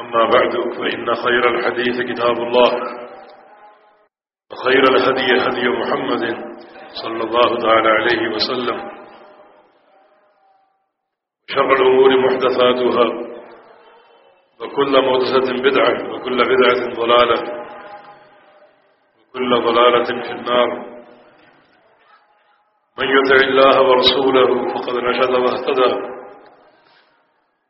أما بعد فإن خير الحديث كتاب الله وخير الهدي هدي محمد صلى الله تعالى عليه وسلم. شر الأمور محدثاتها وكل محدثة بدعة وكل بدعة ضلالة وكل ضلالة في النار. من يطع الله ورسوله فقد رشد واهتدى.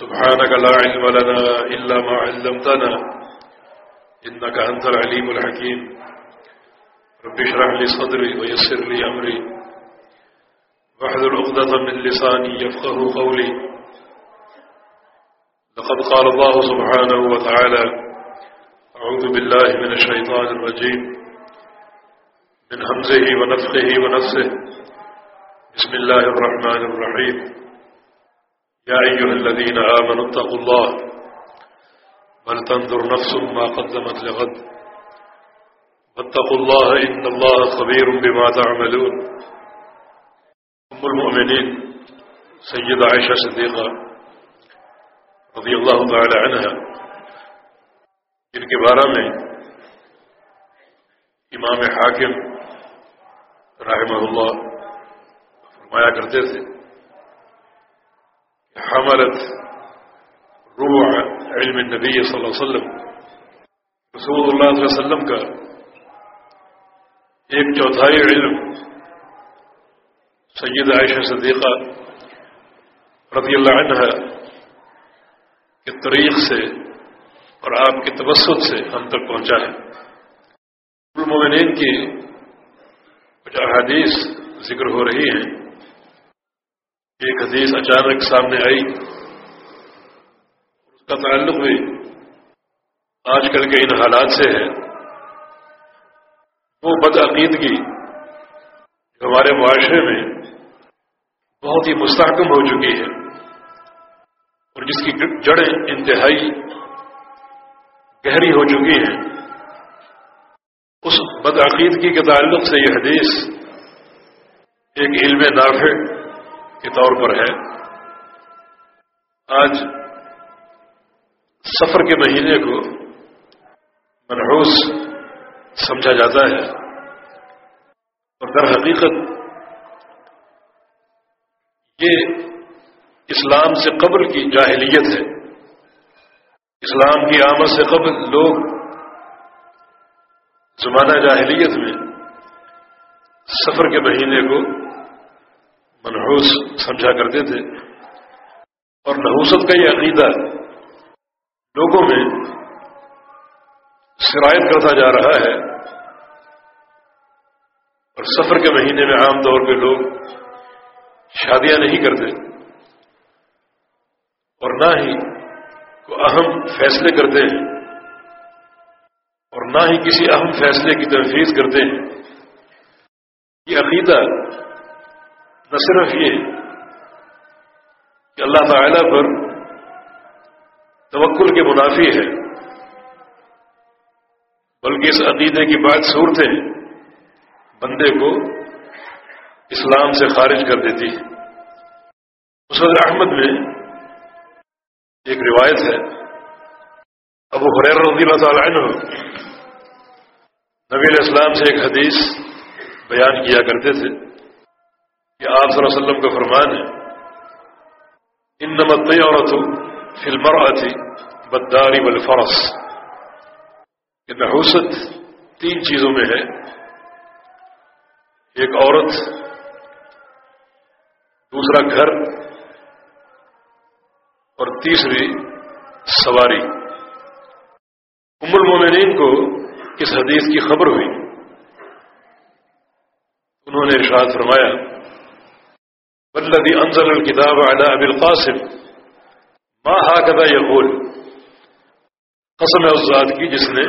سبحانك لا علم لنا إلا ما علمتنا. إنك أنت العليم الحكيم. رب اشرح لي صدري ويسر لي أمري. واحذر عقدة من لساني يفقه قولي. لقد قال الله سبحانه وتعالى أعوذ بالله من الشيطان الرجيم. من همزه ونفخه ونفسه. بسم الله الرحمن الرحيم. يا أيها الذين آمنوا اتقوا الله بل تنظر نفس ما قدمت لغد واتقوا الله إن الله خبير بما تعملون أم المؤمنين سيدة عائشة صديقة رضی اللہ تعالی عنہ ان کے بارے میں امام حاکم رحمہ اللہ فرمایا کرتے تھے حملت روح علم النبی صلی اللہ علیہ وسلم. رسول اللہ علیہ وسلم کا ایک چوتھائی علم سید عائشہ صدیقہ رضی اللہ عنہ کے طریق سے اور آپ کے تبسط سے ہم تک پہنچا ہے۔ المومنین کی کچھ احادیث ذکر ہو رہی ہیں۔ ایک حدیث اچانک سامنے آئی اس کا تعلق بھی آج کل کے ان حالات سے ہے۔ وہ بدعقیدگی ہمارے معاشرے میں بہت ہی مستحکم ہو چکی ہے اور جس کی جڑیں انتہائی گہری ہو چکی ہیں۔ اس بدعقیدگی کے تعلق سے یہ حدیث ایک علم نافع کے طور پر ہے۔ آج سفر کے مہینے کو منحوس سمجھا جاتا ہے اور در حقیقت یہ اسلام سے قبل کی جاہلیت ہے۔ اسلام کی آمد سے قبل لوگ زمانہ جاہلیت میں سفر کے مہینے کو منحوس سمجھا کرتے تھے۔ اور نحوست کا یہ عقیدہ لوگوں میں شرائط کرتا جا رہا ہے۔ اور سفر کے مہینے میں عام طور پہ لوگ شادیاں نہیں کرتے۔ اور نہ ہی کو اہم فیصلے کرتے ہیں۔ اور نہ ہی کسی اہم فیصلے کی تنفیذ کرتے ہیں۔ یہ عقیدہ نہ صرف یہ کہ اللہ تعالی پر توکل کے منافی ہے، بلکہ اس عقیدے کی بات صورتیں بندے کو اسلام سے خارج کر دیتی ہے مسد احمد میں ایک روایت ہے، ابو حریر رضی اللہ تعالی عنہ نبی علیہ السلام سے ایک حدیث بیان کیا کرتے تھے۔ کہ آپ صلی اللہ علیہ وسلم کا فرمان ہے ان نمت عورت فلمر تھی بداری والفرس. کہ نحوست تین چیزوں میں ہے، ایک عورت، دوسرا گھر، اور تیسری سواری۔ ام المومنین کو اس حدیث کی خبر ہوئی۔ انہوں نے ارشاد فرمایا بلدی انزل الکتاب علی ابی القاسم. ما ہاکدہ یقول قسم اس ذات کی جس نے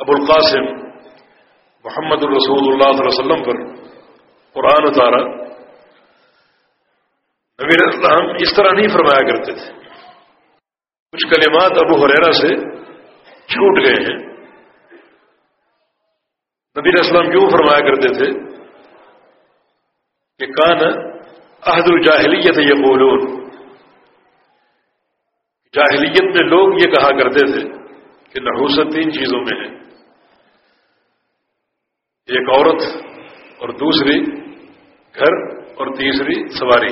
ابو القاسم محمد الرسول اللہ صلی اللہ علیہ وسلم پر قرآن اتارا. نبی السلام اس طرح نہیں فرمایا کرتے تھے. کچھ کلمات ابو حریرا سے چھوٹ گئے ہیں. نبی السلام کیوں فرمایا کرتے تھے؟ کہ کان عہد الجاہلیت یہ بولون جاہلیت میں لوگ یہ کہا کرتے تھے کہ نحوست تین چیزوں میں ہے۔ ایک عورت اور دوسری گھر اور تیسری سواری۔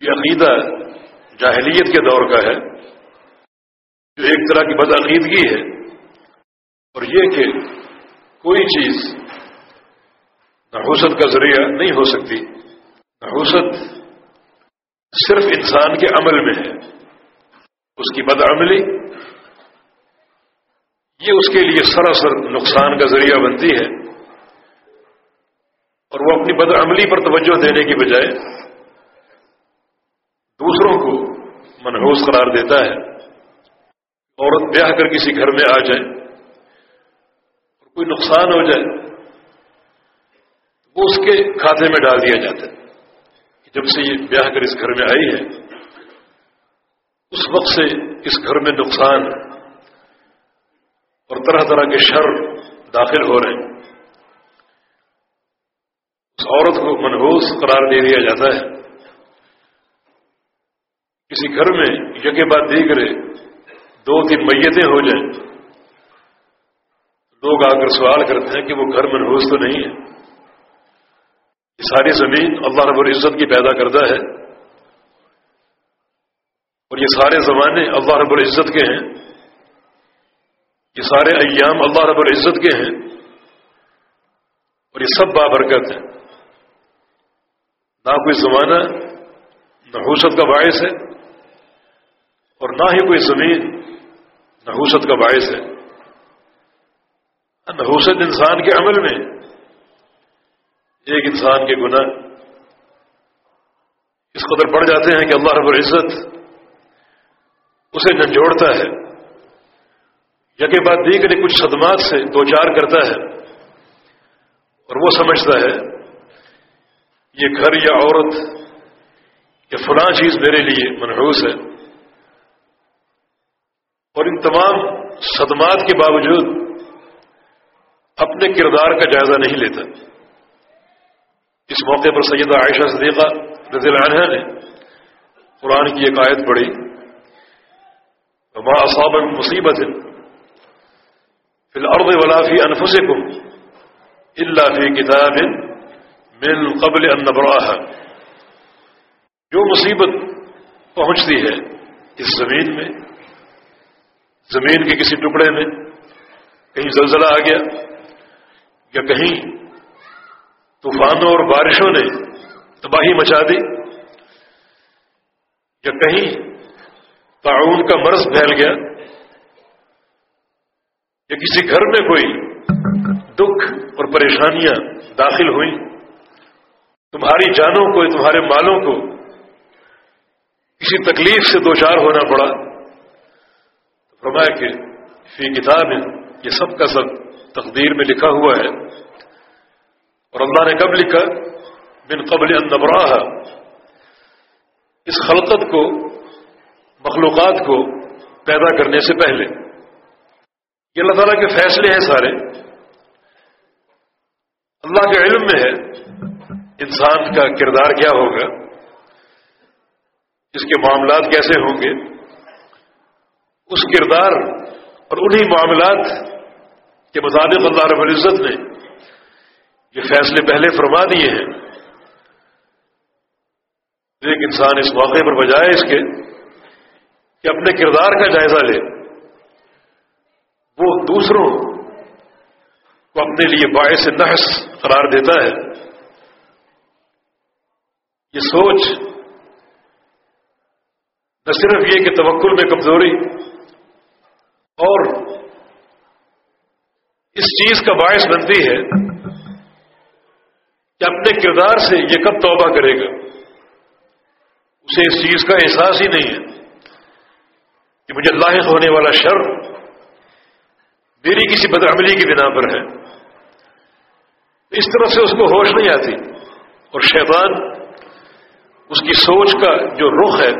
یہ عقیدہ جاہلیت کے دور کا ہے، جو ایک طرح کی بدعقیدگی ہے۔ اور یہ کہ کوئی چیز نحوست کا ذریعہ نہیں ہو سکتی۔ نحوست صرف انسان کے عمل میں ہے۔ اس کی بدعملی، یہ اس کے لیے سراسر نقصان کا ذریعہ بنتی ہے۔ اور وہ اپنی بد عملی پر توجہ دینے کی بجائے دوسروں کو منحوس قرار دیتا ہے۔ عورت بیاہ کر کسی گھر میں آ جائے اور کوئی نقصان ہو جائے وہ اس کے کھاتے میں ڈال دیا جاتا ہے۔ جب سے یہ بیاہ کر اس گھر میں آئی ہے، اس وقت سے اس گھر میں نقصان اور طرح طرح کے شر داخل ہو رہے ہیں۔ اس عورت کو منحوس قرار دے دیا جاتا ہے۔ کسی گھر میں یکے بعد دیگرے دو تین میتیں ہو جائیں۔ لوگ آ کر سوال کرتے ہیں کہ وہ گھر منحوس تو نہیں ہے۔ ساری زمین اللہ رب العزت کی پیدا کردہ ہے اور یہ سارے زمانے اللہ رب العزت کے ہیں یہ سارے ایام اللہ رب العزت کے ہیں اور یہ سب بابرکت ہیں نہ کوئی زمانہ نحوست کا باعث ہے اور نہ ہی کوئی زمین نحوست کا باعث ہے نحوست انسان کے عمل میں ایک انسان کے گناہ اس قدر بڑھ جاتے ہیں کہ اللہ رب العزت اسے جھنجھوڑتا ہے۔ یکے بعد دیگر کچھ صدمات سے دو چار کرتا ہے اور وہ سمجھتا ہے، یہ گھر یا عورت یا فلاں چیز میرے لیے منحوس ہے۔ اور ان تمام صدمات کے باوجود اپنے کردار کا جائزہ نہیں لیتا۔ اس موقع پر سیدہ عائشہ صدیقہ رضی اللہ عنہ نے قرآن کی ایک آیت پڑھی۔ ماں اصاب مصیبت فی الارض ولا فی انفسکم الا فی کتاب من قبل ان نبراها جو مصیبت پہنچتی ہے اس زمین میں، زمین کے کسی ٹکڑے میں، کہیں زلزلہ آ گیا یا کہیں طوفانوں اور بارشوں نے تباہی مچا دی یا کہیں تعاون کا مرض پھیل گیا یا کسی گھر میں کوئی دکھ اور پریشانیاں داخل ہوئیں تمہاری جانوں کو تمہارے مالوں کو کسی تکلیف سے دو چار ہونا پڑا فرمایا کہ فی کتاب یہ سب کا سب تقدیر میں لکھا ہوا ہے اور اللہ نے کب لکھا؟ بن قبل اندبراہ اس خلقت کو، مخلوقات کو پیدا کرنے سے پہلے۔ یہ اللہ تعالیٰ کے فیصلے ہیں سارے۔ اللہ کے علم میں ہے انسان کا کردار کیا ہوگا، اس کے معاملات کیسے ہوں گے۔ اس کردار اور انہی معاملات کے مطابق اللہ رب العزت نے یہ فیصلے پہلے فرما دیے ہیں۔ ایک انسان اس موقع پر بجائے اس کے کہ اپنے کردار کا جائزہ لے۔ وہ دوسروں کو اپنے لیے باعث نحس قرار دیتا ہے۔ یہ سوچ نہ صرف یہ کہ توکل میں کمزوری اور اس چیز کا باعث بنتی ہے کہ اپنے کردار سے یہ کب توبہ کرے گا؟ اسے اس چیز کا احساس ہی نہیں ہے کہ مجھے لاحق ہونے والا شر میری کسی بدعملی کی بنا پر ہے۔ اس طرح سے اس کو ہوش نہیں آتی۔ اور شیطان اس کی سوچ کا جو رخ ہے،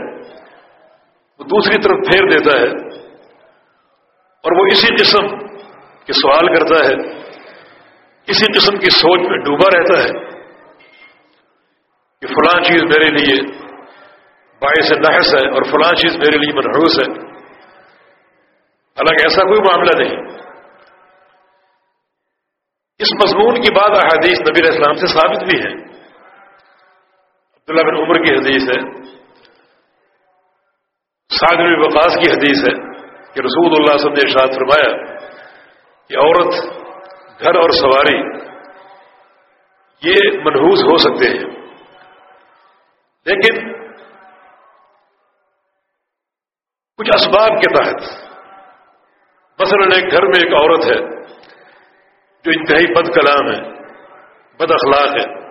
وہ دوسری طرف پھیر دیتا ہے۔ اور وہ اسی قسم کے سوال کرتا ہے۔ اسی قسم کی سوچ میں ڈوبا رہتا ہے کہ فلاں چیز میرے لیے باعث نحس ہے اور فلاں چیز میرے لیے منحوس ہے۔ حالانکہ ایسا کوئی معاملہ نہیں۔ اس مضمون کی بات احادیث نبی علیہ السلام سے ثابت بھی ہے عبداللہ بن عمر کی حدیث ہے۔ سعد بن وقاص کی حدیث ہے کہ رسول اللہ صلی اللہ نے ارشاد فرمایا کہ عورت گھر اور سواری یہ منحوس ہو سکتے ہیں۔ لیکن کچھ اسباب کے تحت، مثلا ایک گھر میں ایک عورت ہے جو انتہائی بد کلام ہے، بد اخلاق ہے۔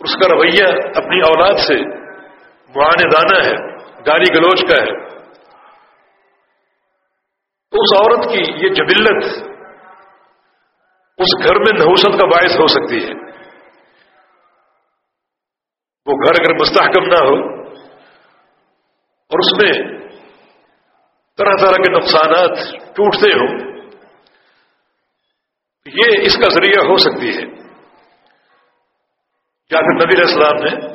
اس کا رویہ اپنی اولاد سے معاندانہ ہے، گالی گلوچ کا ہے۔ تو اس عورت کی یہ جبلت اس گھر میں نحوست کا باعث ہو سکتی ہے۔ وہ گھر اگر مستحکم نہ ہو اور اس میں طرح طرح کے نقصانات ٹوٹتے ہوں یہ اس کا ذریعہ ہو سکتی ہے۔ یا پھر نبی السلام نے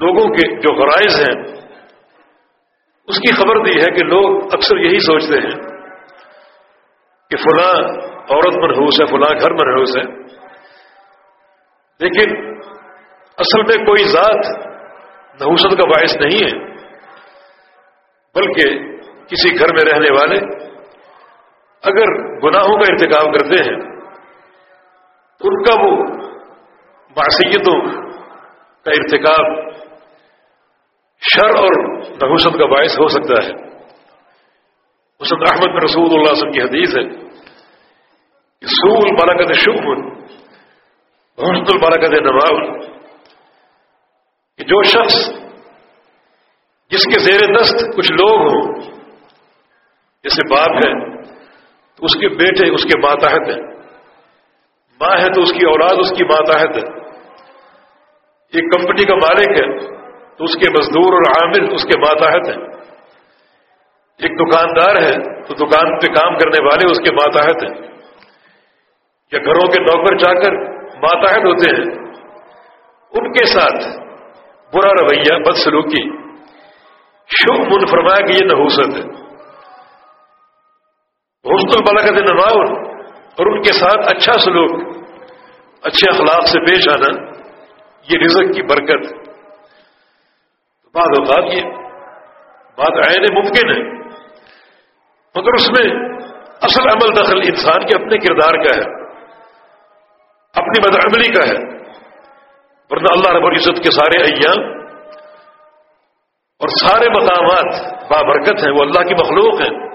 لوگوں کے جو غرائز ہیں، اس کی خبر دی ہے کہ لوگ اکثر یہی سوچتے ہیں کہ فلاں عورت منحوس ہے، فلاں گھر منحوس ہے۔ لیکن اصل میں کوئی ذات نحوست کا باعث نہیں ہے، بلکہ کسی گھر میں رہنے والے اگر گناہوں کا ارتکاب کرتے ہیں تو ان کا وہ معصیتوں کا ارتکاب شر اور نحوست کا باعث ہو سکتا ہے۔ حسن احمد رسول اللہ وسلم کی حدیث ہے۔ سول بالکت شکمن حسن البالکت نواب کہ جو شخص جس کے زیر دست کچھ لوگ ہوں، جیسے باپ ہے، تو اس کے بیٹے اس کے ماتحت ہیں، ماں ہے تو اس کی اولاد اس کی ماتحت ہے، ایک کمپنی کا مالک ہے، تو اس کے مزدور اور عامل اس کے ماتحت ہیں، ایک دکاندار ہے، تو دکان پہ کام کرنے والے اس کے ماتحت ہیں۔ یا گھروں کے نوکر چا کر ماتحت ہوتے ہیں۔ ان کے ساتھ برا رویہ بدسلوکی۔ شب من فرمایا کہ یہ نحوست ہے۔ حسن البلاغت نماؤن اور ان کے ساتھ اچھا سلوک، اچھے اخلاق سے پیش آنا، یہ رزق کی برکت۔ بعض اوقات یہ بات عین ممکن ہے، مگر اس میں اصل عمل دخل انسان کے اپنے کردار کا ہے۔ اپنی بدعملی کا ہے۔ ورنہ اللہ رب العزت کے سارے ایام اور سارے مقامات بابرکت ہیں، وہ اللہ کی مخلوق ہیں۔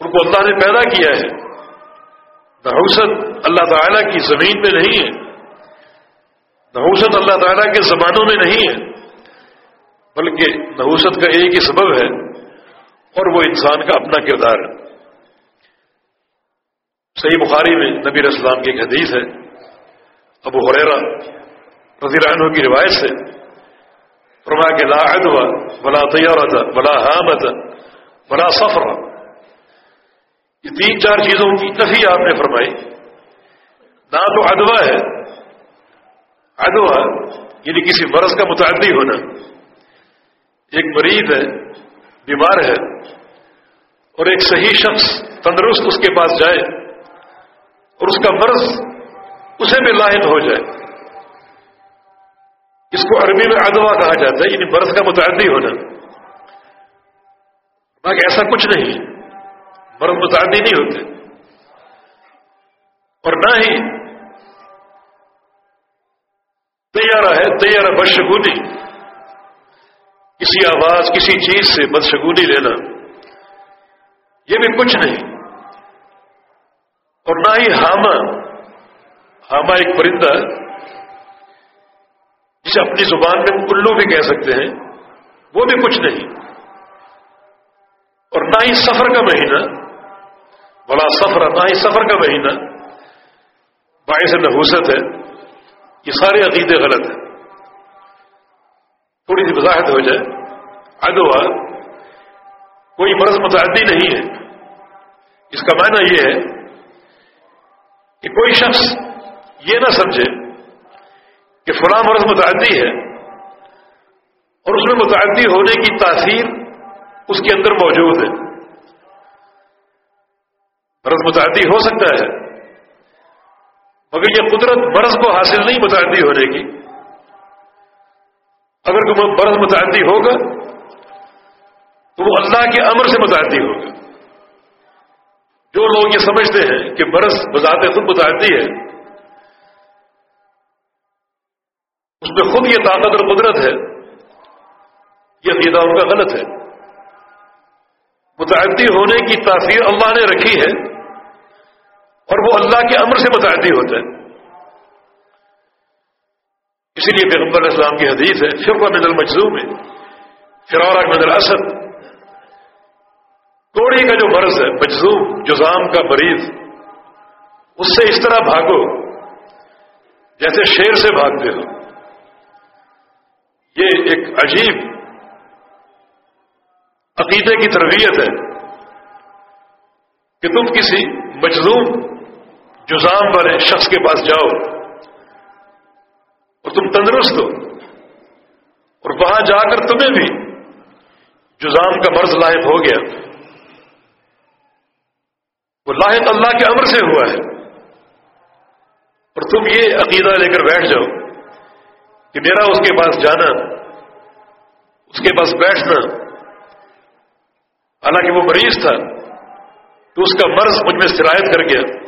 ان کو اللہ نے پیدا کیا ہے۔ نحوست اللہ تعالیٰ کی زمین میں نہیں ہے۔ نحوست اللہ تعالیٰ کے زبانوں میں نہیں ہے۔ بلکہ نحوست کا ایک ہی سبب ہے اور وہ انسان کا اپنا کردار ہے۔ صحیح بخاری میں نبی اسلام کی ایک حدیث ہے، ابو حریرا رضی عنہ کی روایت سے فرما کے لا ادوا بلا طیارت بلا حامت بلا سفر یہ تین چار چیزوں کی نفی آپ نے فرمائی۔ نہ تو ادوا ہے ادوا یعنی کسی مرض کا متعدی ہونا۔ ایک مریض ہے، بیمار ہے اور ایک صحیح شخص تندرست اس کے پاس جائے۔ اور اس کا مرض اسے بھی لاحق ہو جائے۔ اس کو عربی میں ادوا کہا جاتا ہے یعنی برس کا متعدی ہونا۔ باقی ایسا کچھ نہیں۔ مرض متعدی نہیں ہوتے۔ اور نہ ہی تیارہ ہے تیارہ بدشگونی۔ کسی آواز، کسی چیز سے بدشگونی لینا۔ یہ بھی کچھ نہیں۔ اور نہ ہی ہاما ہاما ایک پرندہ، جسے اپنی زبان میں کلو بھی کہہ سکتے ہیں، وہ بھی کچھ نہیں۔ اور نہ ہی سفر کا مہینہ، بڑا سفر، نہ ہی سفر کا مہینہ، باعث نحوست ہے۔ یہ سارے عقیدے غلط ہیں۔ تھوڑی سی وضاحت ہو جائے۔ ادوا کوئی مرض متعدی نہیں ہے۔ اس کا معنی یہ ہے کہ کوئی شخص یہ نہ سمجھے کہ فلاں مرض متعدی ہے اور اس میں متعدی ہونے کی تاثیر اس کے اندر موجود ہے۔ مرض متعدی ہو سکتا ہے، مگر یہ قدرت مرض کو حاصل نہیں متعدی ہونے کی۔ اگر مرض متعدی ہوگا تو وہ اللہ کے امر سے متعدی ہوگا۔ جو لوگ یہ سمجھتے ہیں کہ برس بذات خود متعدی ہے، اس میں خود یہ طاقت اور قدرت ہے، یہ عقیدہ ان کا غلط ہے۔ متعدی ہونے کی تاثیر اللہ نے رکھی ہے اور وہ اللہ کے امر سے متعدی ہوتا ہے اسی لیے پیغمبر اسلام کی حدیث ہے فرقہ من المجزوم میں فرورہ من الاسد کوڑی کا جو مرض ہے مجزوم جزام کا مریض، اس سے اس طرح بھاگو جیسے شیر سے بھاگتے ہو۔ یہ ایک عجیب عقیدے کی تربیت ہے کہ تم کسی مجلوم جزام والے شخص کے پاس جاؤ اور تم تندرست ہو۔ اور وہاں جا کر تمہیں بھی جزام کا مرض لاحق ہو گیا۔ وہ لاحق اللہ کے امر سے ہوا ہے۔ اور تم یہ عقیدہ لے کر بیٹھ جاؤ کہ میرا اس کے پاس جانا، اس کے پاس بیٹھنا۔ حالانکہ وہ مریض تھا، تو اس کا مرض مجھ میں سرایت کر گیا۔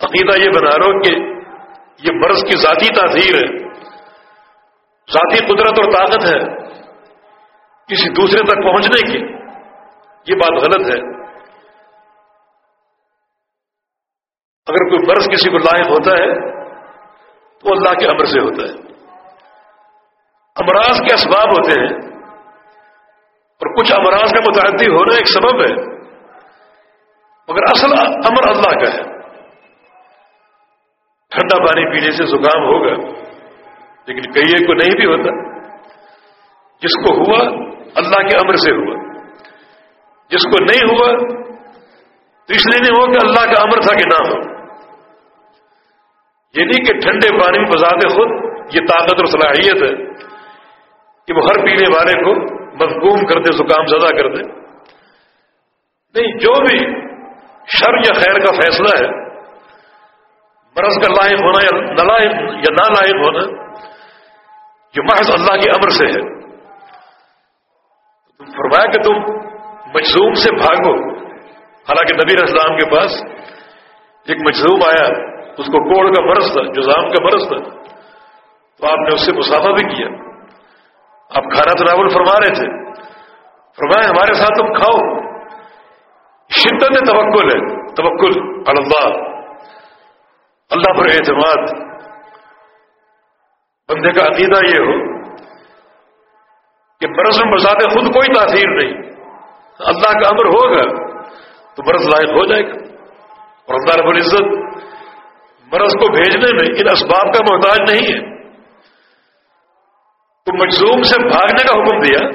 عقیدہ یہ بنا رہا کہ یہ مرض کی ذاتی تاثیر ہے۔ ذاتی قدرت اور طاقت ہے کسی دوسرے تک پہنچنے کی۔ یہ بات غلط ہے۔ اگر کوئی مرض کسی کو لائق ہوتا ہے، تو اللہ کے امر سے ہوتا ہے۔ امراض کے اسباب ہوتے ہیں، اور کچھ امراض کا متعدی ہونا ایک سبب ہے۔ مگر اصل امر اللہ کا ہے۔ ٹھنڈا پانی پینے سے زکام ہوگا، لیکن کئی کو نہیں بھی ہوتا۔ جس کو ہوا، اللہ کے امر سے ہوا۔ جس کو نہیں ہوا، تو اس لیے نہیں ہوا کہ اللہ کا امر تھا کہ نہ ہو۔ یہ نہیں کہ ٹھنڈے پانی بذات خود، یہ طاقت اور صلاحیت ہے کہ وہ ہر پینے والے کو مضبوم کر دے، زکام زدہ کر دے۔ نہیں، جو بھی شر یا خیر کا فیصلہ ہے مرض کا لائق ہونا یا نالائق، یا نہ لائق ہونا، یہ محض اللہ کے امر سے ہے۔ تم فرمایا کہ تم مجزوم سے بھاگو۔ حالانکہ نبی اسلام کے پاس ایک مجزوم آیا۔ اس کو کوڑ کا برس تھا، جزام کا برس تھا۔ تو آپ نے اس سے مسافہ بھی کیا۔ آپ کھانا تناول فرما رہے تھے۔ فرمائے ہمارے ساتھ تم کھاؤ۔ شدت توکل ہے، توکل اللہ۔ اللہ پر اعتماد۔ بندے کا عقیدہ یہ ہو کہ برس میں بذات خود کوئی تاثیر نہیں۔ اللہ کا امر ہوگا تو برس لائق ہو جائے گا۔ اور اللہ رب العزت مرض کو بھیجنے میں ان اسباب کا محتاج نہیں ہے۔ تو مجزوم سے بھاگنے کا حکم دیا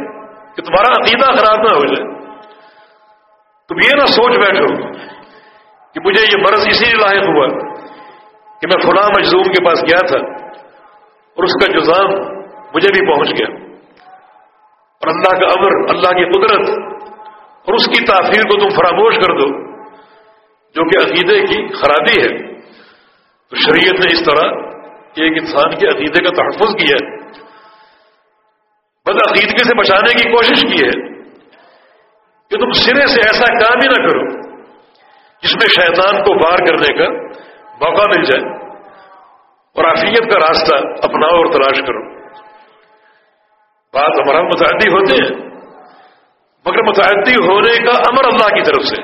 کہ تمہارا عقیدہ خراب نہ ہو جائے۔ تم یہ نہ سوچ بیٹھو کہ مجھے یہ مرض اسی لیے لاحق ہوا کہ میں فلاں مجزوم کے پاس گیا تھا اور اس کا جزام مجھے بھی پہنچ گیا۔ اور اللہ کا امر، اللہ کی قدرت اور اس کی تاثیر کو تم فراموش کر دو، جو کہ عقیدے کی خرابی ہے۔ تو شریعت نے اس طرح کہ ایک انسان کے عقیدے کا تحفظ کیا ہے۔ بدعقیدگی سے بچانے کی کوشش کی ہے کہ تم سرے سے ایسا کام ہی نہ کرو جس میں شیطان کو بار کرنے کا موقع مل جائے اور عافیت کا راستہ اپناؤ اور تلاش کرو۔ بات ہمارا متعدی ہوتے ہیں مگر متعدی ہونے کا امر اللہ کی طرف سے۔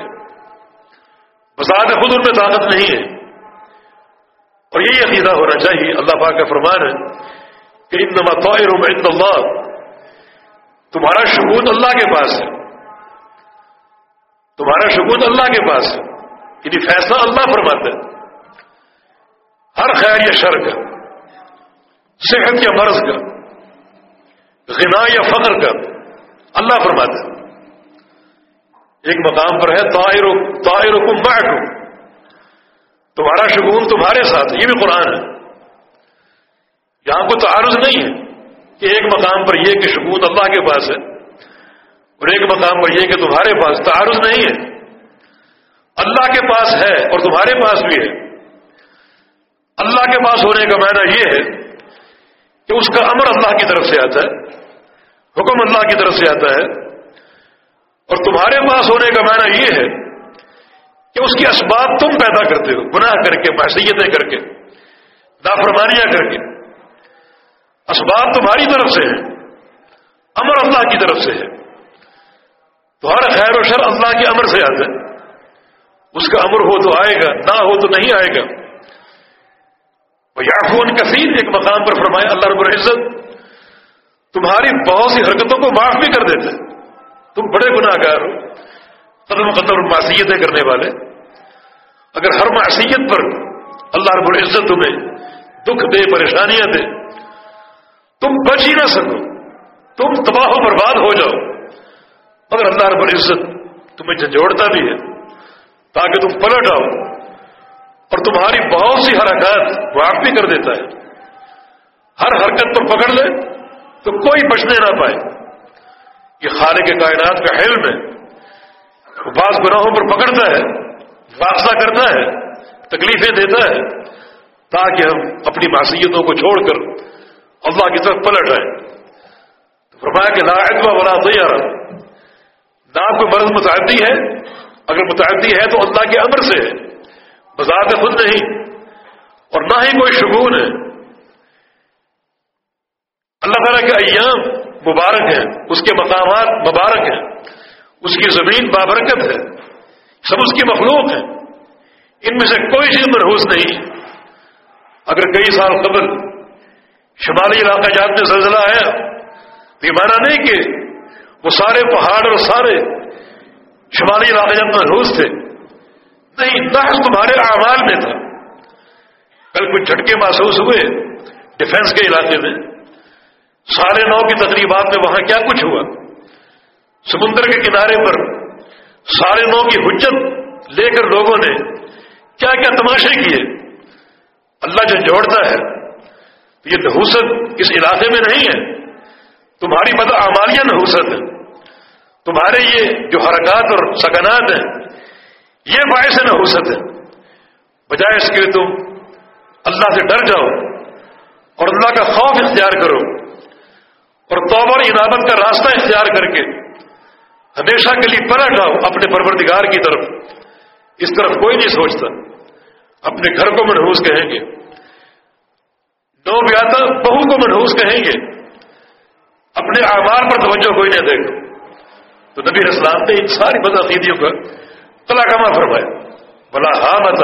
بسات خود ان میں طاقت نہیں ہے۔ اور یہی عقیدہ ہونا چاہیے۔ اللہ پاک کا فرمان ہے کہ ان نما عند اللہ۔ تمہارا شکوت اللہ کے پاس ہے۔ تمہارا شکوت اللہ کے پاس ہے۔ یعنی فیصلہ اللہ فرماتا ہے۔ ہر خیر یا شر کا، صحت یا مرض کا، غنا یا فخر کا، اللہ فرماتا ہے۔ ایک مقام پر ہے طائر طائر حکم تمہارا شگون تمہارے ساتھ یہ بھی قرآن ہے۔ یہاں کو تعارض نہیں ہے کہ ایک مقام پر یہ کہ شگون اللہ کے پاس ہے اور ایک مقام پر یہ کہ تمہارے پاس، تعارض نہیں ہے۔ اللہ کے پاس ہے اور تمہارے پاس بھی ہے۔ اللہ کے پاس ہونے کا معنی یہ ہے کہ اس کا امر اللہ کی طرف سے آتا ہے، حکم اللہ کی طرف سے آتا ہے۔ اور تمہارے پاس ہونے کا معنی یہ ہے کہ اس کی اسباب تم پیدا کرتے ہو، گناہ کر کے، معصیتیں کر کے، نافرمانیاں کر کے۔ اسباب تمہاری طرف سے ہیں، امر اللہ کی طرف سے ہے تمہارا خیر و شر اللہ کے امر سے آتا ہے۔ اس کا امر ہو تو آئے گا، نہ ہو تو نہیں آئے گا۔ یافون کثیر، ایک مقام پر فرمایا اللہ رب العزت تمہاری بہت سی حرکتوں کو معاف بھی کر دیتے تم بڑے گناہ گار ہو۔ قدم قدم معصیتیں کرنے والے۔ اگر ہر معصیت پر اللہ رب العزت تمہیں دکھ دے، پریشانیاں دے، تم بچ ہی نہ سکو، تم تباہ و برباد ہو جاؤ۔ مگر اللہ رب العزت تمہیں جھنجھوڑتا بھی ہے، تاکہ تم پلٹ آؤ۔ اور تمہاری بہت سی حرکات وہ آپ بھی کر دیتا ہے۔ ہر حرکت پر پکڑ لے تو کوئی بچنے نہ پائے۔ یہ خالق کے کائنات کا حلم ہے۔ وہ بعض گناہوں پر پکڑتا ہے واقع کرتا ہے، تکلیفیں دیتا ہے، تاکہ ہم اپنی معصیتوں کو چھوڑ کر اللہ کی طرف پلٹ آئے تو فرمایا کہ لاحد ولا تیار نہ کوئی مرض متعدی ہے، اگر متعدی ہے تو اللہ کے امر سے ہے۔ بذات خود نہیں، اور نہ ہی کوئی شگون ہے۔ اللہ تعالیٰ کے ایام مبارک ہیں، اس کے مقامات مبارک ہیں۔ اس کی زمین بابرکت ہے، سب اس کی مخلوق ہیں ان میں سے کوئی چیز مرحوس نہیں۔ اگر کئی سال قبل شمالی علاقہ جات میں زلزلہ آیا یہ مانا نہیں کہ وہ سارے پہاڑ اور سارے شمالی علاقے جب محروس تھے۔ نہیں نحس تمہارے اعمال میں تھا۔ کل کچھ جھٹکے محسوس ہوئے ڈیفنس کے علاقے میں۔ سارے نو کی تقریبات میں وہاں کیا کچھ ہوا؟ سمندر کے کنارے پر سارے نو کی حجت لے کر لوگوں نے کیا کیا تماشے کیے؟ اللہ جو جوڑتا ہے یہ نحوست اس علاقے میں نہیں ہے۔ تمہاری مدد امالیہ نحوست ہے۔ تمہارے یہ جو حرکات اور سکنات ہیں، یہ باعث نہ ہو سکتے بجائے اس کے تم اللہ سے ڈر جاؤ اور اللہ کا خوف اختیار کرو اور توبر عنابت کا راستہ اختیار کر کے ہمیشہ کے لیے پلٹ آؤ اپنے پروردگار کی طرف۔ اس طرف کوئی نہیں سوچتا۔ اپنے گھر کو منحوس کہیں گے۔ نو بیاتا بہو کو منحوس کہیں گے۔ اپنے آمار پر توجہ کوئی نہیں دے گا تو نبی اسلام نے ان ساری بدعقیدیوں کا تلا کما فرمایا۔ بلا ہاں مت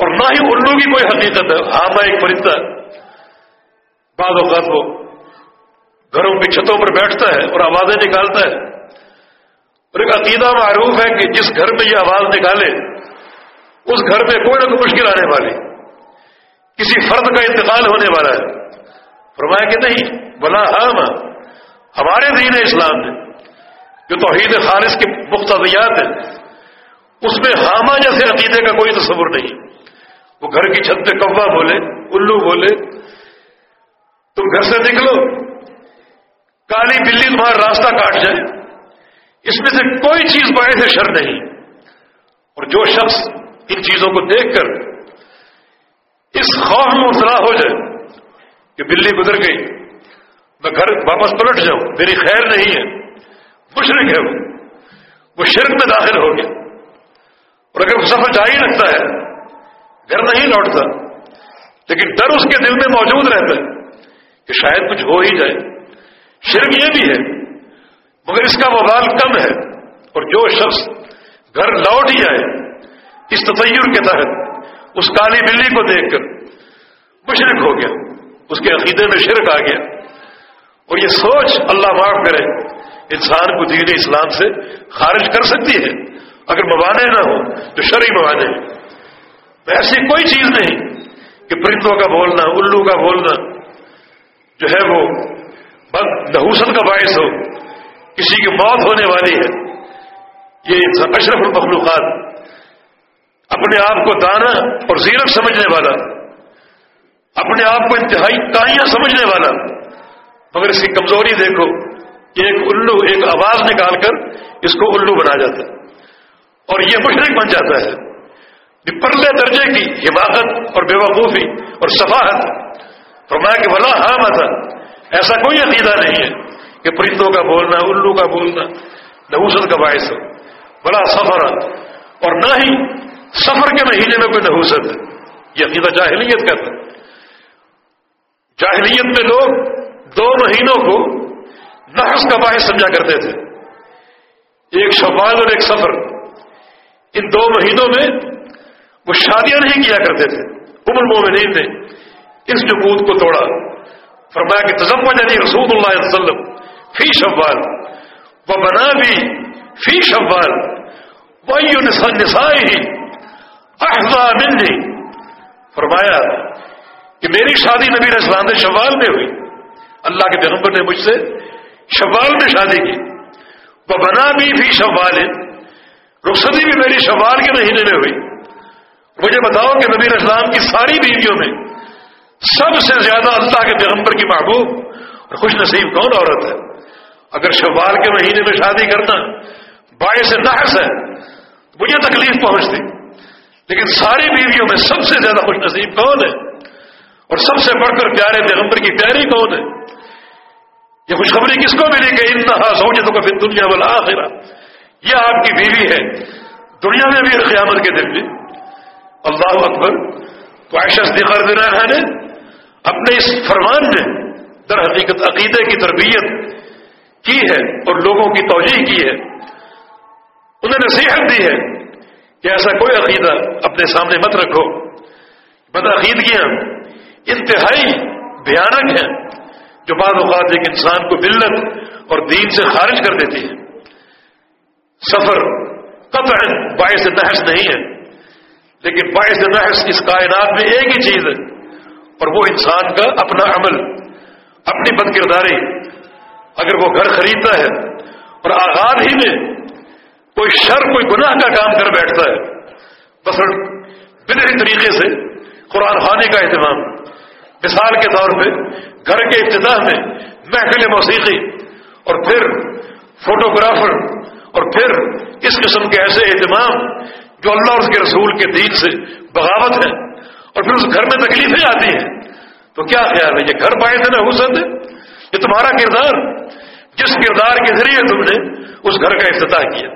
اور نہ ہی الو کی کوئی حقیقت ہے۔ ہاں میں ایک پرندہ بعض اوقات وہ گھروں کی چھتوں پر بیٹھتا ہے اور آوازیں نکالتا ہے۔ اور ایک عقیدہ معروف ہے کہ جس گھر میں یہ آواز نکالے، اس گھر میں کوئی نہ کوئی مشکل آنے والی، کسی فرد کا انتقال ہونے والا ہے۔ فرمایا کہ نہیں، بلا ہاں ہمارے دین اسلام نے جو توحید خالص کی مختلف ہیں، اس میں حامہ جیسے عقیدے کا کوئی تصور نہیں۔ وہ گھر کی چھت پہ کبا بولے، الو بولے، تم گھر سے نکلو، کالی بلی تمہارا راستہ کاٹ جائے۔ اس میں سے کوئی چیز باعث شر نہیں۔ اور جو شخص ان چیزوں کو دیکھ کر اس خوف میں مبتلا ہو جائے کہ بلی گزر گئی، میں گھر واپس پلٹ جاؤں، میری خیر نہیں ہے مشرق ہے وہ شرک میں داخل ہو گیا۔ اور اگر وہ سفر جاری رکھتا ہے، گھر نہیں لوٹتا، لیکن ڈر اس کے دل میں موجود رہتا ہے کہ شاید کچھ ہو ہی جائے۔ شرک یہ بھی ہے مگر اس کا وبال کم ہے اور جو شخص گھر لوٹ ہی آئے اس تطیر کے تحت اس کالی بلی کو دیکھ کر مشرق ہو گیا، اس کے عقیدے میں شرک آ گیا۔ اور یہ سوچ اللہ معاف کرے، انسان کو دین اسلام سے خارج کر سکتی ہے۔ اگر موانے نہ ہو تو شرعی موانے۔ ایسی کوئی چیز نہیں کہ پرندوں کا بولنا، الو کا بولنا جو ہے وہ نحوسن کا باعث ہو۔ کسی کی موت ہونے والی ہے۔ یہ اشرف المخلوقات اپنے آپ کو دانا اور زیرت سمجھنے والا، اپنے آپ کو انتہائی تائیاں سمجھنے والا۔ مگر اس کی کمزوری دیکھو کہ ایک الو، ایک آواز نکال کر اس کو الو بنا جاتا ہے۔ اور یہ مشرق بن جاتا ہے۔ پرلے درجے کی حماقت اور بے وقوفی اور صفاحت۔ فرمایا کہ بلا ہاں تھا ایسا کوئی عقیدہ نہیں ہے۔ کہ پرندوں کا بولنا، الو کا بولنا نحوست کا باعث ہو۔ بڑا سفر۔ اور نہ ہی سفر کے مہینے میں کوئی نحوست۔ ہے یہ عقیدہ جاہلیت کا تھا۔ جاہلیت میں لوگ دو مہینوں کو نحس کا باعث سمجھا کرتے تھے۔ ایک شفال اور ایک سفر۔ ان دو مہینوں میں وہ شادیاں نہیں کیا کرتے تھے۔ عمر المومنین نے اس جبوت کو توڑا۔ فرمایا کہ تزمہ جانی رسول اللہ علیہ وسلم۔ فی شوال وہ بنا بھی فی شوال وہی نسائی ہی منی۔ فرمایا کہ میری شادی نبی اسلام نے شوال میں ہوئی۔ اللہ کے پیغمبر نے مجھ سے شوال میں شادی کی۔ وہ بنا بھی فی شوال، رخصتی بھی میری شوال کے مہینے میں ہوئی۔ مجھے بتاؤ کہ نبی اسلام کی ساری بیویوں میں سب سے زیادہ اللہ کے پیغمبر کی محبوب اور خوش نصیب کون عورت ہے؟ اگر شوال کے مہینے میں شادی کرنا باعث نحس ہے مجھے تکلیف پہنچتی۔ لیکن ساری بیویوں میں سب سے زیادہ خوش نصیب کون ہے؟ اور سب سے بڑھ کر پیارے پیغمبر کی پیاری کون ہے؟ یہ خوشخبری کس کو ملی کہ انتہا سوچے تو کبھی دنیا والا آخرا یہ آپ کی بیوی ہے۔ دنیا میں بھی قیامت کے دن بھی۔ اللہ اکبر، تو عائشہ صدیقہ رضی اللہ نے اپنے اس فرمان میں، در حقیقت عقیدے کی تربیت کی ہے اور لوگوں کی توجہ کی ہے۔ انہیں نصیحت دی ہے کہ ایسا کوئی عقیدہ اپنے سامنے مت رکھو۔ بد عقیدگیاں انتہائی بھیانک ہیں جو بعض اوقات ایک انسان کو ملت اور دین سے خارج کر دیتی ہے سفر قطع باعث نحس نہیں ہے، لیکن باعث نحس اس کائنات میں ایک ہی چیز ہے اور وہ انسان کا اپنا عمل، اپنی بد کرداری اگر وہ گھر خریدتا ہے اور آغاز ہی میں کوئی شر، کوئی گناہ کا کام کر بیٹھتا ہے، بس بدری طریقے سے قرآن خانے کا اہتمام۔ مثال کے طور پہ گھر کے ابتدا میں محفل موسیقی اور پھر فوٹوگرافر اور پھر اس قسم کے ایسے اہتمام جو اللہ اور اس کے رسول کے دین سے بغاوت ہے اور پھر اس گھر میں تکلیفیں آتی ہیں۔ تو کیا خیال ہے؟ یہ گھر پائے تھے نا حسن یہ تمہارا کردار جس کردار کے ذریعے تم نے اس گھر کا افتتاح کیا۔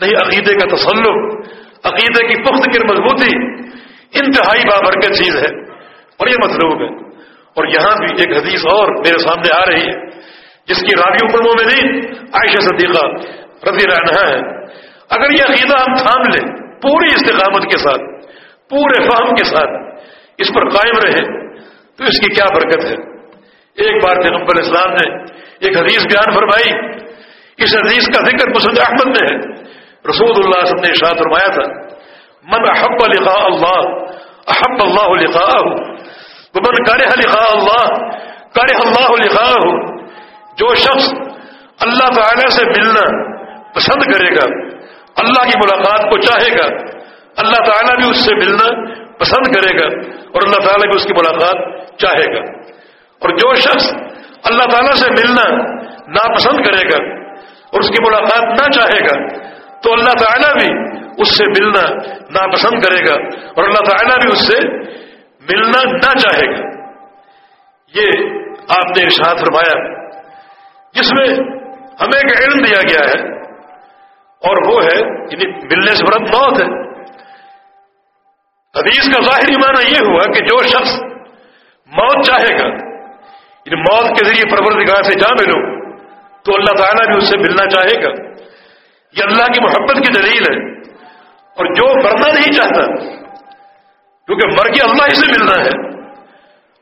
نہیں، عقیدے کا تسلق عقیدے کی پخت کی مضبوطی انتہائی بابرکت چیز ہے اور یہ مطلوب ہے۔ اور یہاں بھی ایک حدیث اور میرے سامنے آ رہی ہے، جس کی راویوں پرموں میں نہیں عائشہ صدیقہ رضی اللہ عنہ ہے اگر یہ عقیدہ ہم تھام لیں پوری استقامت کے ساتھ، پورے فہم کے ساتھ، اس پر قائم رہے تو اس کی کیا برکت ہے؟ ایک بار پیغمبر اسلام نے ایک حدیث بیان فرمائی۔ اس حدیث کا ذکر مسند احمد میں ہے۔ رسول اللہ صلی نے ارشاد فرمایا تھا، من احب لقاء اللہ، احب اللہ لقاء من کرہ لقاء اللہ کرہ اللہ لقاء جو شخص اللہ تعالی سے ملنا پسند کرے گا، اللہ کی ملاقات کو چاہے گا، اللہ تعالیٰ بھی اس سے ملنا پسند کرے گا اور اللہ تعالیٰ بھی اس کی ملاقات چاہے گا۔ اور جو شخص اللہ تعالیٰ سے ملنا ناپسند کرے گا اور اس کی ملاقات نہ چاہے گا، تو اللہ تعالیٰ بھی اس سے ملنا ناپسند کرے گا اور اللہ تعالیٰ بھی اس سے ملنا نہ چاہے گا۔ یہ آپ نے ارشاد فرمایا، جس میں ہمیں ایک علم دیا گیا ہے، اور وہ ہے یعنی ملنے سے برت موت ہے۔ حدیث کا ظاہری معنی یہ ہوا کہ جو شخص موت چاہے گا یعنی موت کے ذریعے پروردگار سے جا ملو تو اللہ تعالیٰ بھی اس سے ملنا چاہے گا۔ یہ اللہ کی محبت کی دلیل ہے۔ اور جو مرنا نہیں چاہتا، کیونکہ مر کے اللہ ہی سے ملنا ہے۔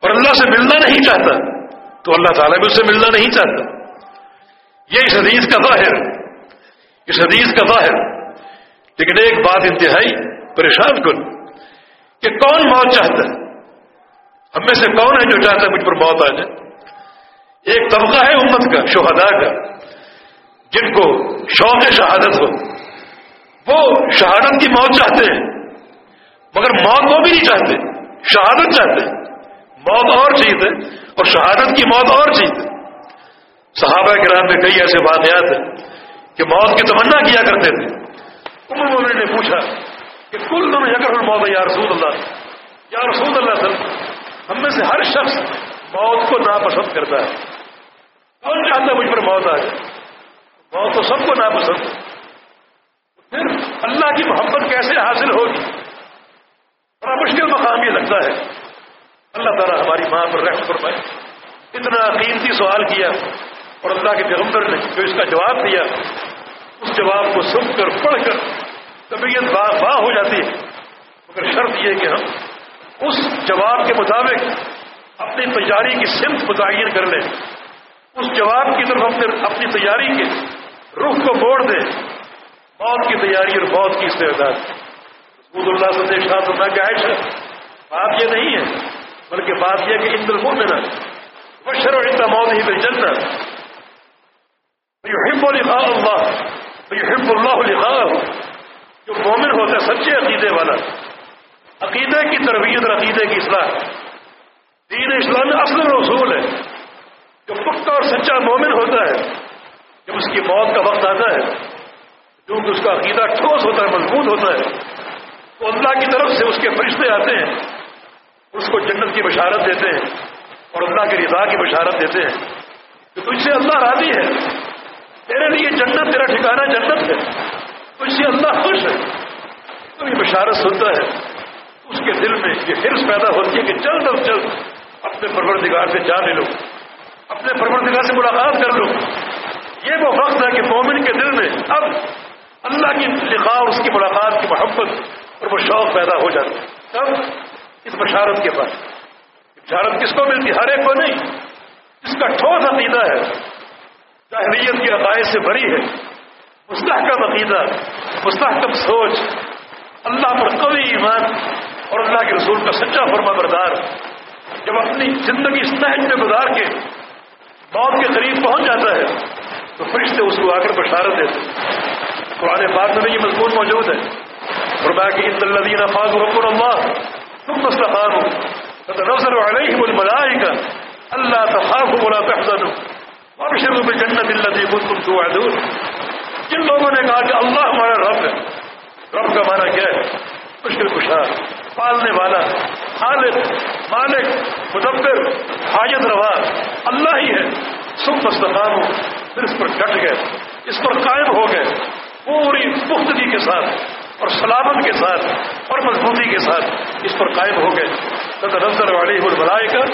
اور اللہ سے ملنا نہیں چاہتا، تو اللہ تعالیٰ بھی اس سے ملنا نہیں چاہتا۔ یہ اس حدیث کا ظاہر، اس حدیث کا ظاہر۔ لیکن ایک بات انتہائی پریشان کن، کہ کون موت چاہتا ہے؟ ہم میں سے کون ہے جو چاہتا ہے مجھ پر موت آ جائے؟ ایک طبقہ ہے امت کا شہدا کا۔ جن کو شوق شہادت ہو وہ شہادت کی موت چاہتے ہیں، مگر موت وہ بھی نہیں چاہتے۔ شہادت چاہتے ہیں، موت اور چیز ہے اور شہادت کی موت اور چیز ہے صحابہ کرام میں کئی ایسے واقعات ہیں کہ موت کی تمنا کیا کرتے تھے۔ عمر مولے نے پوچھا کہ کل دونوں یکر موت ہے یا رسول اللہ۔ یا رسول اللہ سر ہم میں سے ہر شخص موت کو ناپسند کرتا ہے۔ کون چاہتا ہے مجھ پر موت آ جائے۔ موت تو سب کو ناپسند۔ پھر اللہ کی محبت کیسے حاصل ہوگی؟ بڑا مشکل مقام یہ لگتا ہے۔ اللہ تعالیٰ ہماری ماں پر رحم فرمائے۔ اتنا قیمتی سوال کیا اور اللہ کے پیغمبر نے جو اس کا جواب دیا، اس جواب کو سن کر، پڑھ کر طبیعت باغ باہ ہو جاتی ہے۔ مگر شرط یہ کہ ہم اس جواب کے مطابق اپنی تیاری کی سمت متعین کر لیں۔ اس جواب کی طرف اپنے اپنی تیاری کے رخ کو موڑ دیں موت کی تیاری اور موت کی استعداد۔ رسول اللہ سے شاہ اللہ کے عائش ہے؟ بات یہ نہیں ہے، بلکہ بات یہ کہ اندر کو میرا بشر اور انتا موت ہی میری جنت حب لکھا اللہ حب اللہ لکھا جو مومن ہوتا ہے، سچے عقیدے والا۔ عقیدے کی تربیت اور عقیدے کی اصلاح۔ دین اسلام میں اصل رسول ہے۔ جو پختہ اور سچا مومن ہوتا ہے، جب اس کی موت کا وقت آتا ہے، کیونکہ اس کا عقیدہ ٹھوس ہوتا ہے، مضبوط ہوتا ہے، تو اللہ کی طرف سے اس کے فرشتے آتے ہیں، اس کو جنت کی بشارت دیتے ہیں اور اللہ کی رضا کی بشارت دیتے ہیں۔ کہ تجھ سے اللہ راضی ہے۔ تیرے لیے جنت، تیرا ٹھکانا جنت ہے۔ تجھ سے اللہ خوش ہے۔ تو یہ بشارت سنتا ہے۔ اس کے دل میں یہ حرص پیدا ہوتی ہے کہ جلد از جلد اپنے پروردگار سے جا لے لو۔ اپنے پروردگار سے ملاقات کر لو یہ وہ وقت ہے کہ مومن کے دل میں اب اللہ کی لکھا اور اس کی ملاقات کی محبت اور وہ شوق پیدا ہو جاتا ہے تب اس بشارت کے بعد۔ بشارت کس کو ملتی؟ ہر ایک کو نہیں۔ جس کا ٹھوس عقیدہ ہے۔ جاہلیت کی عقائد سے بری ہے۔ مستحکم عقیدہ، مستحکم سوچ۔ اللہ پر قوی ایمان اور اللہ کے رسول کا سچا فرما بردار۔ جب اپنی زندگی اس نہج میں گزار کے موت کے قریب پہنچ جاتا ہے، تو فرشتے اس کو آ کر بشارت دیتے قرآن پاک میں بھی یہ مضمون موجود ہے۔ اور باقی عید الدین فاض رب اللہ تم مسئلہ خان ہو نظر علیہ الملائی کا اللہ تخاف بولا تحزن اب شروع میں جنت اللہ جن لوگوں نے کہا کہ اللہ ہمارا رب ہے۔ رب کا معنی کیا ہے؟ مشکل کشار پالنے والا خالد مالک، مدبر، حاجت روا، اللہ ہی ہے۔ سب مستقام ہو پھر اس پر ڈٹ گئے، اس پر قائم ہو گئے، پوری پختگی کے ساتھ اور سلامت کے ساتھ اور مضبوطی کے ساتھ اس پر قائم ہو گئے۔ نظر نظر بلائے کر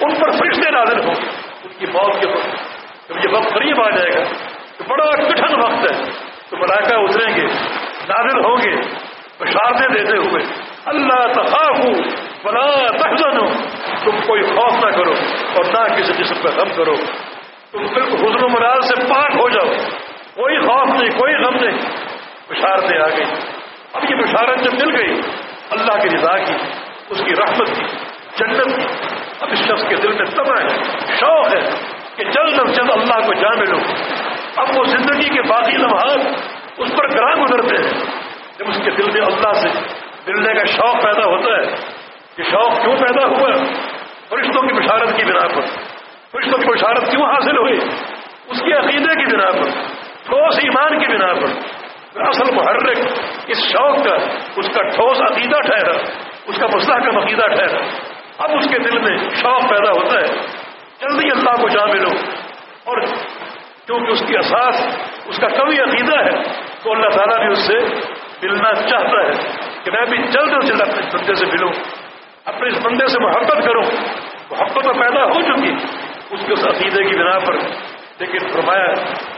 ان پر فرشتے نازل ہوں گے۔ ان کی موت کے وقت، جب یہ وقت قریب آ جائے گا، تو بڑا کٹھن وقت ہے۔ تو ملائکہ اتریں گے، نازل ہوں گے، بشارتیں دیتے ہوئے اللہ تخاف بلا تحزن تم کوئی خوف نہ کرو اور نہ کسی جسم کا غم کرو۔ تم بالکل حضر و مرال سے پاک ہو جاؤ۔ کوئی خوف نہیں، کوئی غم نہیں۔ بشارتیں آ گئی۔ اب یہ بشارت جب مل گئی، اللہ کی رضا کی، اس کی رحمت کی، جنت کی۔ اب اس شخص کے دل میں تباہ ہے شوق ہے کہ جلد از جلد اللہ کو جان لو اب وہ زندگی کے باقی لمحات اس پر گراہ گزرتے ہیں۔ جب اس کے دل میں اللہ سے ملنے کا شوق پیدا ہوتا ہے یہ شوق کیوں پیدا ہوا؟ فرشتوں کی بشارت کی بنا پر۔ فرشتوں کی بشارت کیوں حاصل ہوئی؟ اس کے عقیدے کی بنا پر۔ ٹھوس ایمان کی بنا پر۔ اصل محرک اس شوق کا، اس کا ٹھوس عقیدہ ٹھہرا۔ اس کا مسئلہ کا عقیدہ ٹھہرا۔ اب اس کے دل میں شوق پیدا ہوتا ہے۔ جلدی اللہ کو جا ملو۔ اور کیونکہ اس کی اساس، اس کا کبھی عقیدہ ہے، تو اللہ تعالیٰ بھی اس سے ملنا چاہتا ہے کہ میں بھی جلد از جلد اپنے بندے سے ملوں، اپنے اس بندے سے محبت کروں۔ محبت تو پیدا ہو چکی، اس کے اس عقیدے کی بنا پر۔ لیکن فرمایا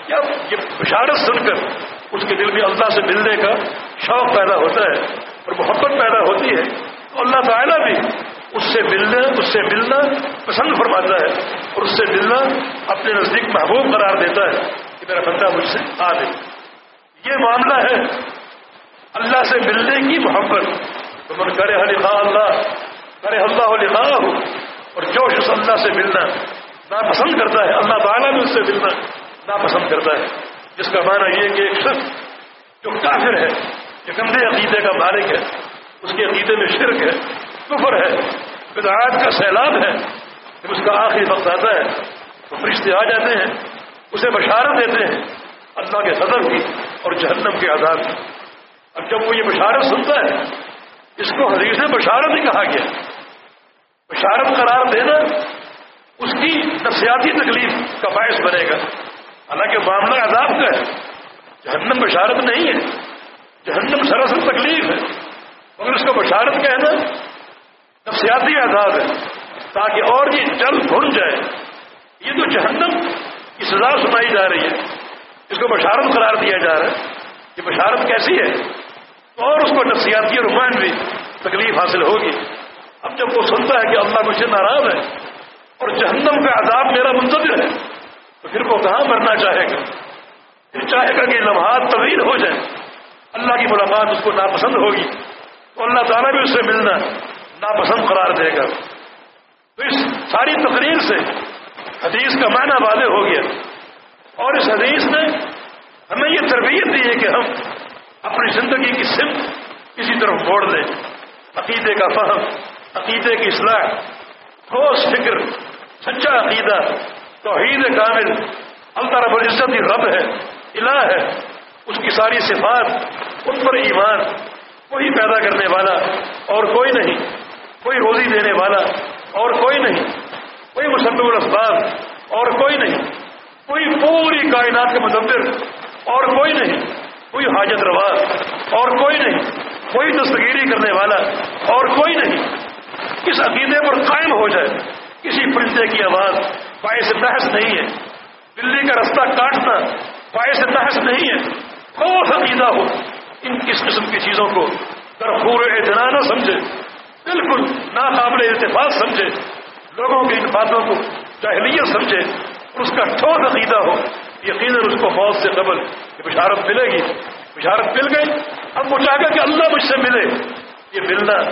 کیا یہ بشارت سن کر اس کے دل میں اللہ سے ملنے کا شوق پیدا ہوتا ہے اور محبت پیدا ہوتی ہے، تو اللہ تعالیٰ بھی اس سے ملنا، اس سے ملنا پسند فرماتا ہے اور اس سے ملنا اپنے نزدیک محبوب قرار دیتا ہے کہ میرا بندہ مجھ سے آ دے۔ یہ معاملہ ہے اللہ سے ملنے کی محبت۔ من کرے لکھا اللہ، کرے اللہ لکھا ہو اور جوش اس اللہ سے ملنا۔ ناپسند کرتا ہے، اللہ تعالیٰ بھی اس سے ملنا ناپسند کرتا ہے۔ جس کا معنی یہ کہ ایک شخص جو کافر ہے، جو گندے عقیدے کا مالک ہے، اس کے عقیدے میں شرک ہے، کفر ہے، بدعات کا سیلاب ہے، جب اس کا آخری وقت آتا ہے، تو فرشتے آ جاتے ہیں، اسے بشارت دیتے ہیں، اللہ کے صدر کی اور جہنم کے آزاد کی۔ اب جب وہ یہ بشارت سنتا ہے، اس کو حدیث بشارت ہی کہا گیا۔ بشارت قرار دینا اس کی نفسیاتی تکلیف کا باعث بنے گا۔ حالانکہ معاملہ عذاب کا ہے۔ جہنم بشارت نہیں ہے۔ جہنم سراسر تکلیف ہے۔ مگر اس کو بشارت کہنا نفسیاتی عذاب ہے۔ تاکہ اور یہ جل بھن جائے۔ یہ تو جہنم کی سزا سنائی جا رہی ہے۔ اس کو بشارت قرار دیا جا رہا ہے۔ یہ بشارت کیسی ہے؟ اور اس کو نفسیاتی رومان بھی تکلیف حاصل ہوگی۔ اب جب وہ سنتا ہے کہ اللہ مجھے ناراض ہے اور جہنم کا عذاب میرا منتظر ہے، تو پھر وہ کہاں مرنا چاہے گا؟ پھر چاہے گا کہ لمحات طویل ہو جائے اللہ کی ملاقات اس کو ناپسند ہوگی۔ تو اللہ تعالیٰ بھی اس سے ملنا ناپسند قرار دے گا۔ تو اس ساری تقریر سے حدیث کا معنی واضح ہو گیا۔ اور اس حدیث نے ہمیں یہ تربیت دی ہے کہ ہم اپنی زندگی کی صرف کسی طرف موڑ دیں عقیدے کا فہم، عقیدے کی اصلاح، ٹھوس فکر، سچا عقیدہ، توحید کامل، اللہ رب العزت ہی رب ہے، الہ ہے، اس کی ساری صفات ان پر ایمان کوئی پیدا کرنے والا اور کوئی نہیں، کوئی روزی دینے والا اور کوئی نہیں، کوئی مسلم الاسباب اور کوئی نہیں، کوئی پوری کائنات کے مدبر اور کوئی نہیں۔ کوئی حاجت روا اور کوئی نہیں، کوئی دستگیری کرنے والا اور کوئی نہیں۔ اس عقیدے پر قائم ہو جائے۔ کسی پرندے کی آواز باعث بحث نہیں ہے۔ بلی کا رستہ کاٹنا باعث بحث نہیں ہے۔ ٹھوس عقیدہ ہو۔ ان کس قسم کی چیزوں کو درخور اعتنا نہ سمجھے۔ بالکل ناقابل اتفاق سمجھے۔ لوگوں کی ان باتوں کو جاہلیت سمجھے۔ اور اس کا ٹھوس عقیدہ ہو۔ یقیناً اس کو موت سے قبل یہ بشارت ملے گی۔ بشارت مل گئی۔ اب وہ چاہے کہ اللہ مجھ سے ملے۔ یہ ملنا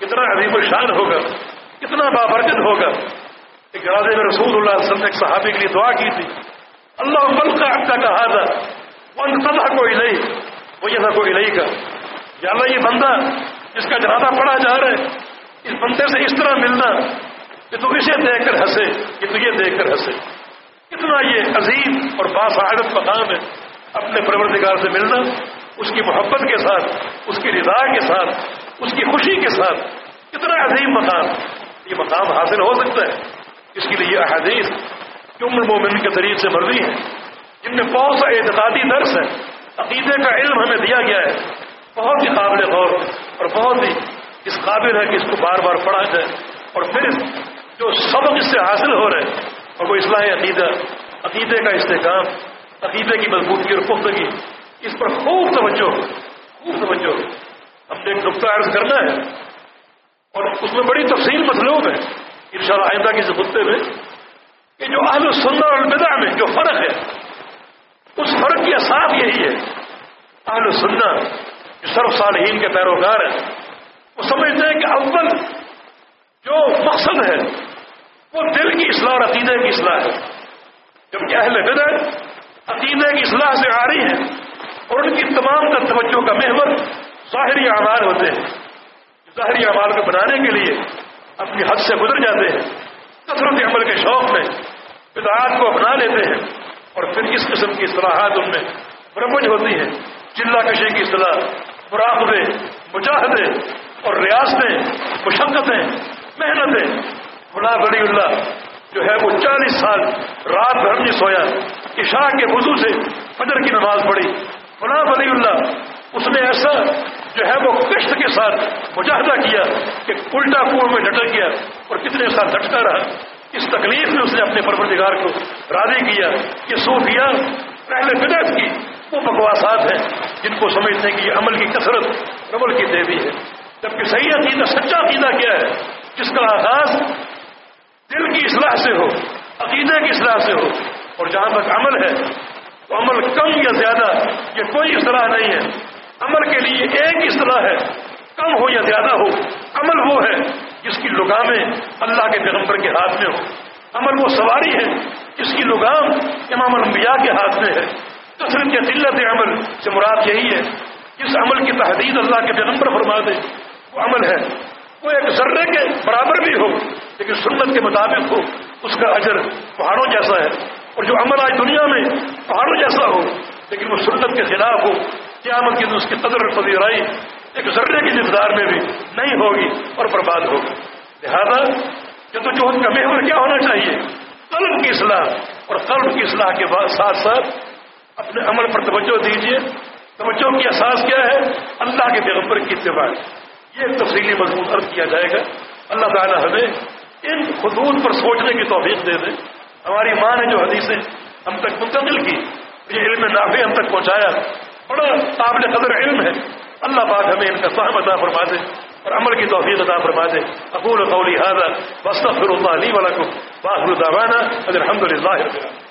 کتنا عظیم الشان ہوگا، کتنا بابرکت ہوگا۔ ایک راضے میں رسول اللہ علیہ وسلم نے ایک صحابی کے لیے دعا کی تھی۔ اللہ مل کا کا کہا تھا وہ کوئی نہیں وہ یہ تھا کوئی نہیں کا یا اللہ، یہ بندہ جس کا جنازہ پڑا جا رہا ہے، اس بندے سے اس طرح ملنا کہ تم اسے دیکھ کر ہنسے، کہ تجھے دیکھ کر ہنسے۔ کتنا یہ عظیم اور باسعادت مقام ہے۔ اپنے پروردگار سے ملنا، اس کی محبت کے ساتھ، اس کی رضا کے ساتھ، اس کی خوشی کے ساتھ، کتنا عظیم مقام۔ یہ مقام حاصل ہو سکتا ہے۔ اس کے لیے یہ احادیث عمر مومن کے ذریعے سے مروی ہے جن میں بہت سا اعتقادی درس ہے۔ عقیدے کا علم ہمیں دیا گیا ہے۔ بہت ہی قابل غور اور بہت ہی اس قابل ہے کہ اس کو بار بار پڑھا جائے۔ اور پھر جو سبق اس سے حاصل ہو رہے ہیں اور وہ اصلاح عقیدہ، عقیدے کا استحکام عقیدے کی مضبوطی اور پختگی. اس پر خوب توجہ خوب توجہ. ہم نے ایک نقطہ عرض کرنا ہے، اور اس میں بڑی تفصیل مطلوب ہے ان شاء اللہ آئندہ کے خطے میں، کہ جو اہل سننا اور البدا میں جو فرق ہے، اس فرق کی اصاف یہی ہے۔ اہل سننا جو سرف صالحین کے پیروکار ہیں، وہ سمجھتے ہیں کہ اول جو مقصد ہے، وہ دل کی اصلاح اور عقیدے کی اصلاح ہے۔ جبکہ اہل بدع عقیدے کی اصلاح سے آ رہی ہے اور ان کی تمام تر توجہ کا محور ظاہری اعمال ہوتے ہیں، ظاہری اعمال کو بنانے کے لیے اپنی حد سے گزر جاتے ہیں۔ کثرت عمل کے شوق میں بدعات کو اپنا لیتے ہیں اور پھر اس قسم کی اصطلاحات ان میں برمج ہوتی ہیں۔ چلا کشی کی اصطلاح، مراقبے، مجاہدے اور ریاستیں، مشقتیں، محنتیں۔ خدا بڑی اللہ جو ہے وہ چالیس سال رات بھر نہیں سویا۔ عشاء کے وضو سے فجر کی نماز پڑھی۔ فلاں ولی اللہ، اس نے ایسا جو ہے وہ کشت کے ساتھ مجاہدہ کیا کہ الٹا کنو میں ڈٹک گیا اور کتنے سال ڈٹکا رہا۔ اس تکلیف میں اس نے اپنے پروردگار کو راضی کیا کہ صوفیہ پہلے بدعت کی وہ بکواسات ہیں جن کو سمجھتے ہیں کہ یہ عمل کی کثرت عمل کی دیوی ہے۔ جبکہ صحیح عقیدہ سچا عقیدہ کیا ہے؟ جس کا آغاز دل کی اصلاح سے ہو، عقیدہ کی اصلاح سے ہو۔ اور جہاں تک عمل ہے، تو عمل کم یا زیادہ، یہ کوئی اصلاح نہیں ہے۔ عمل کے لیے ایک اصلاح ہے، کم ہو یا زیادہ ہو۔ عمل وہ ہے جس کی لگامیں اللہ کے پیغمبر کے ہاتھ میں ہو عمل وہ سواری ہے جس کی لگام امام الانبیاء کے ہاتھ میں ہے۔ کثرت کے دلت عمل سے مراد یہی ہے، جس عمل کی تحدید اللہ کے پیغمبر فرما دے، وہ عمل ہے۔ وہ ایک ذرے کے برابر بھی ہو، لیکن سنت کے مطابق ہو، اس کا اجر پہاڑوں جیسا ہے۔ اور جو عمل آج دنیا میں پہاڑوں جیسا ہو، لیکن وہ سنت کے خلاف ہو۔ قیامت کی اس کی قدر پذیرائی ایک ذرے کی مقدار میں بھی نہیں ہوگی اور برباد ہوگی۔ لہذا، یہ تو جوہد کا محور کیا ہونا چاہیے؟ قلب کی اصلاح۔ اور قلب کی اصلاح کے بعد ساتھ ساتھ اپنے عمل پر توجہ دیجیے توجہ کی احساس کیا ہے؟ اللہ کے پیغمبر کی اتباع۔ یہ تفصیلی مضمون عرض کیا جائے گا۔ اللہ تعالیٰ ہمیں ان حدود پر سوچنے کی توفیق دے دے۔ ہماری ماں نے جو حدیثیں ہم تک منتقل کی، یہ علم نافع ہم تک پہنچایا۔ بڑا قابل قدر علم ہے۔ اللہ پاک ہمیں ان کا فہم عطا فرما دے اور عمل کی توفیق عطا فرما دے۔ اقول قولی هذا واستغفر الله لي ولكم واخر دعوانا الحمد لله رب العالمين۔